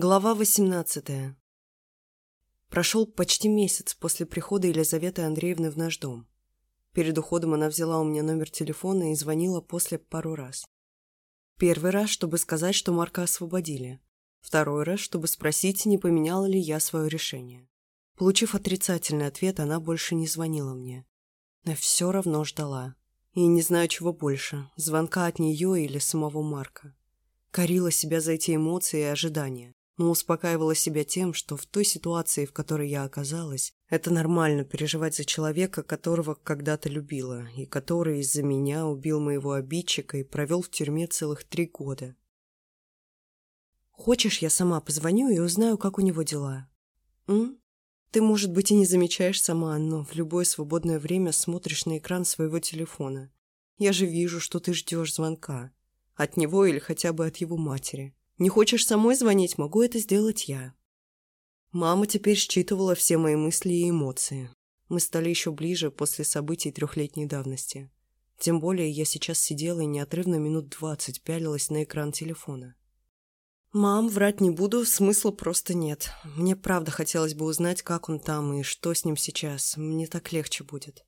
Глава 18 Прошел почти месяц после прихода Елизаветы Андреевны в наш дом. Перед уходом она взяла у меня номер телефона и звонила после пару раз. Первый раз, чтобы сказать, что Марка освободили. Второй раз, чтобы спросить, не поменяла ли я свое решение. Получив отрицательный ответ, она больше не звонила мне. Но все равно ждала. И не знаю, чего больше, звонка от нее или самого Марка. Корила себя за эти эмоции и ожидания но успокаивала себя тем, что в той ситуации, в которой я оказалась, это нормально переживать за человека, которого когда-то любила, и который из-за меня убил моего обидчика и провел в тюрьме целых три года. Хочешь, я сама позвоню и узнаю, как у него дела? М? Ты, может быть, и не замечаешь сама, но в любое свободное время смотришь на экран своего телефона. Я же вижу, что ты ждешь звонка. От него или хотя бы от его матери. Не хочешь самой звонить, могу это сделать я. Мама теперь считывала все мои мысли и эмоции. Мы стали еще ближе после событий трехлетней давности. Тем более я сейчас сидела и неотрывно минут двадцать пялилась на экран телефона. «Мам, врать не буду, смысла просто нет. Мне правда хотелось бы узнать, как он там и что с ним сейчас. Мне так легче будет».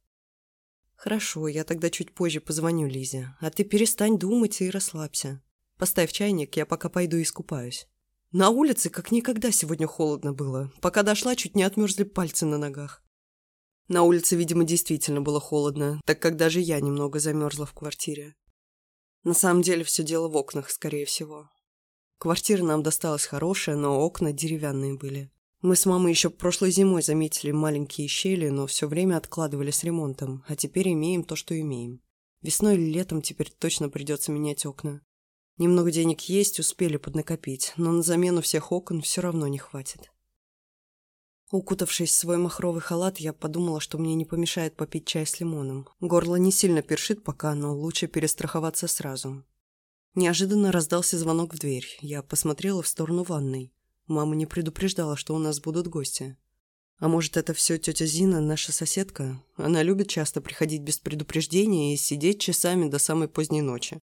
«Хорошо, я тогда чуть позже позвоню Лизе, а ты перестань думать и расслабься. Поставь чайник, я пока пойду искупаюсь. На улице как никогда сегодня холодно было. Пока дошла, чуть не отмерзли пальцы на ногах. На улице, видимо, действительно было холодно, так как даже я немного замерзла в квартире. На самом деле все дело в окнах, скорее всего. Квартира нам досталась хорошая, но окна деревянные были. Мы с мамой еще прошлой зимой заметили маленькие щели, но все время откладывали с ремонтом, а теперь имеем то, что имеем. Весной или летом теперь точно придется менять окна. Немного денег есть, успели поднакопить, но на замену всех окон все равно не хватит. Укутавшись в свой махровый халат, я подумала, что мне не помешает попить чай с лимоном. Горло не сильно першит пока, но лучше перестраховаться сразу. Неожиданно раздался звонок в дверь. Я посмотрела в сторону ванной. Мама не предупреждала, что у нас будут гости. А может, это все тетя Зина, наша соседка? Она любит часто приходить без предупреждения и сидеть часами до самой поздней ночи.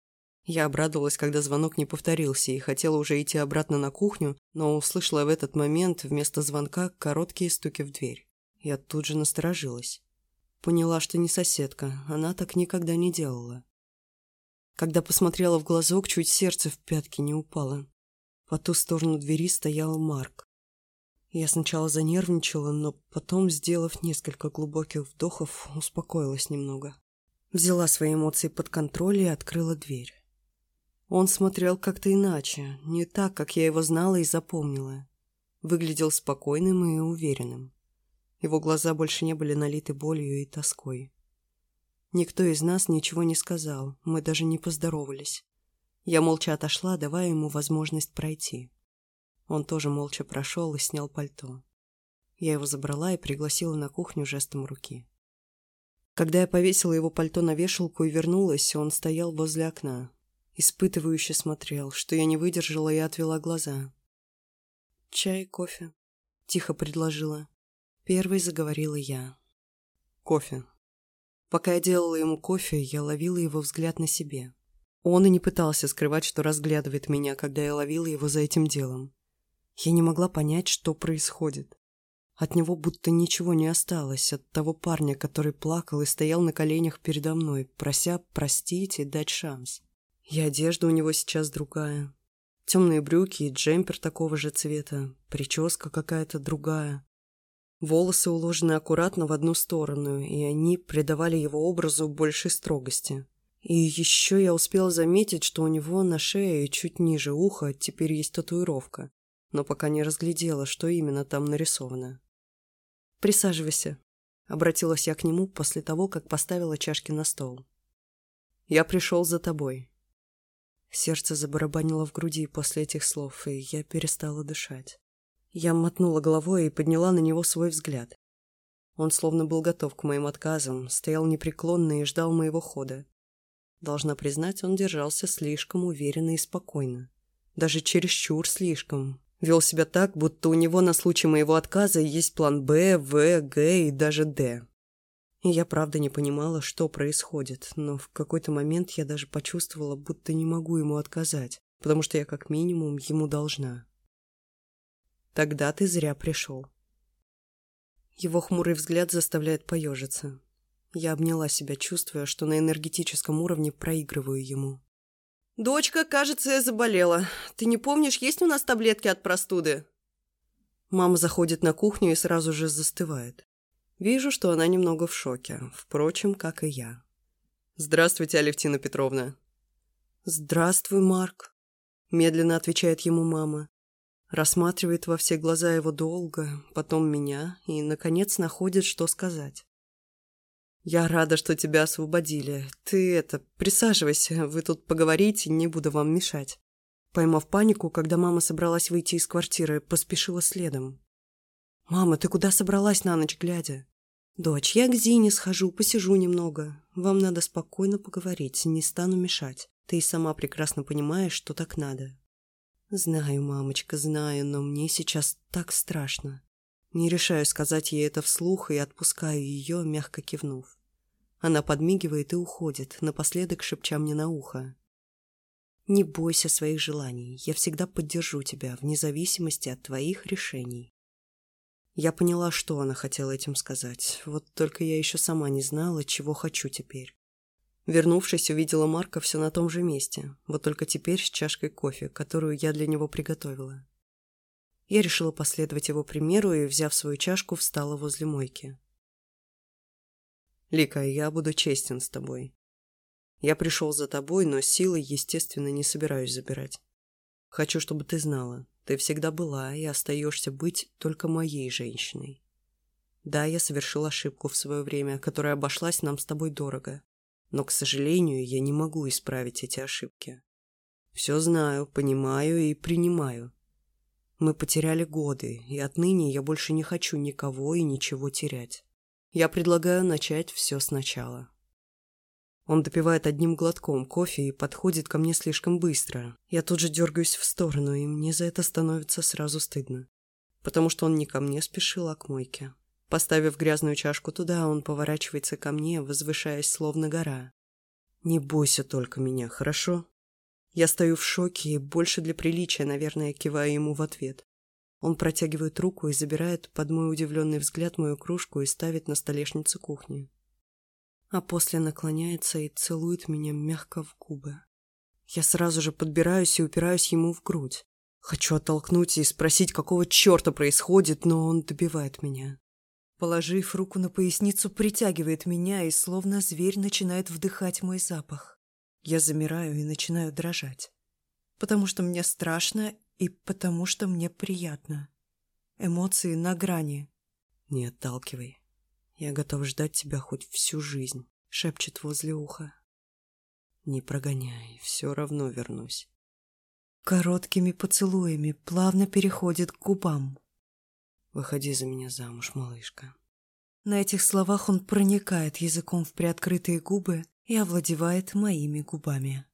Я обрадовалась, когда звонок не повторился, и хотела уже идти обратно на кухню, но услышала в этот момент вместо звонка короткие стуки в дверь. Я тут же насторожилась. Поняла, что не соседка, она так никогда не делала. Когда посмотрела в глазок, чуть сердце в пятки не упало. По ту сторону двери стоял Марк. Я сначала занервничала, но потом, сделав несколько глубоких вдохов, успокоилась немного. Взяла свои эмоции под контроль и открыла дверь. Он смотрел как-то иначе, не так, как я его знала и запомнила. Выглядел спокойным и уверенным. Его глаза больше не были налиты болью и тоской. Никто из нас ничего не сказал, мы даже не поздоровались. Я молча отошла, давая ему возможность пройти. Он тоже молча прошел и снял пальто. Я его забрала и пригласила на кухню жестом руки. Когда я повесила его пальто на вешалку и вернулась, он стоял возле окна, Испытывающе смотрел, что я не выдержала и отвела глаза. «Чай, кофе?» — тихо предложила. Первой заговорила я. «Кофе». Пока я делала ему кофе, я ловила его взгляд на себе. Он и не пытался скрывать, что разглядывает меня, когда я ловила его за этим делом. Я не могла понять, что происходит. От него будто ничего не осталось, от того парня, который плакал и стоял на коленях передо мной, прося простить и дать шанс. И одежда у него сейчас другая. Темные брюки и джемпер такого же цвета, прическа какая-то другая. Волосы уложены аккуратно в одну сторону, и они придавали его образу большей строгости. И еще я успела заметить, что у него на шее чуть ниже уха теперь есть татуировка, но пока не разглядела, что именно там нарисовано. «Присаживайся», — обратилась я к нему после того, как поставила чашки на стол. «Я пришел за тобой», Сердце забарабанило в груди после этих слов, и я перестала дышать. Я мотнула головой и подняла на него свой взгляд. Он словно был готов к моим отказам, стоял непреклонно и ждал моего хода. Должна признать, он держался слишком уверенно и спокойно. Даже чересчур слишком. Вел себя так, будто у него на случай моего отказа есть план «Б», «В», «Г» и даже «Д». Я правда не понимала, что происходит, но в какой-то момент я даже почувствовала, будто не могу ему отказать, потому что я как минимум ему должна. Тогда ты зря пришел. Его хмурый взгляд заставляет поежиться. Я обняла себя, чувствуя, что на энергетическом уровне проигрываю ему. «Дочка, кажется, я заболела. Ты не помнишь, есть у нас таблетки от простуды?» Мама заходит на кухню и сразу же застывает. Вижу, что она немного в шоке, впрочем, как и я. «Здравствуйте, Алевтина Петровна». «Здравствуй, Марк», — медленно отвечает ему мама. Рассматривает во все глаза его долго, потом меня и, наконец, находит, что сказать. «Я рада, что тебя освободили. Ты это, присаживайся, вы тут поговорите, не буду вам мешать». Поймав панику, когда мама собралась выйти из квартиры, поспешила следом. «Мама, ты куда собралась на ночь глядя?» «Дочь, я к Зине схожу, посижу немного. Вам надо спокойно поговорить, не стану мешать. Ты и сама прекрасно понимаешь, что так надо». «Знаю, мамочка, знаю, но мне сейчас так страшно. Не решаю сказать ей это вслух и отпускаю ее, мягко кивнув. Она подмигивает и уходит, напоследок шепча мне на ухо. Не бойся своих желаний, я всегда поддержу тебя, вне зависимости от твоих решений. Я поняла, что она хотела этим сказать, вот только я еще сама не знала, чего хочу теперь. Вернувшись, увидела Марка все на том же месте, вот только теперь с чашкой кофе, которую я для него приготовила. Я решила последовать его примеру и, взяв свою чашку, встала возле мойки. «Лика, я буду честен с тобой. Я пришел за тобой, но силы, естественно, не собираюсь забирать. Хочу, чтобы ты знала, ты всегда была и остаешься быть только моей женщиной. Да, я совершил ошибку в свое время, которая обошлась нам с тобой дорого. Но, к сожалению, я не могу исправить эти ошибки. Все знаю, понимаю и принимаю. Мы потеряли годы, и отныне я больше не хочу никого и ничего терять. Я предлагаю начать все сначала. Он допивает одним глотком кофе и подходит ко мне слишком быстро. Я тут же дергаюсь в сторону, и мне за это становится сразу стыдно. Потому что он не ко мне спешил, а к мойке. Поставив грязную чашку туда, он поворачивается ко мне, возвышаясь словно гора. «Не бойся только меня, хорошо?» Я стою в шоке и больше для приличия, наверное, киваю ему в ответ. Он протягивает руку и забирает под мой удивленный взгляд мою кружку и ставит на столешницу кухни а после наклоняется и целует меня мягко в губы. Я сразу же подбираюсь и упираюсь ему в грудь. Хочу оттолкнуть и спросить, какого черта происходит, но он добивает меня. Положив руку на поясницу, притягивает меня и словно зверь начинает вдыхать мой запах. Я замираю и начинаю дрожать. Потому что мне страшно и потому что мне приятно. Эмоции на грани. Не отталкивай. Я готов ждать тебя хоть всю жизнь, шепчет возле уха. Не прогоняй, все равно вернусь. Короткими поцелуями плавно переходит к губам. Выходи за меня замуж, малышка. На этих словах он проникает языком в приоткрытые губы и овладевает моими губами.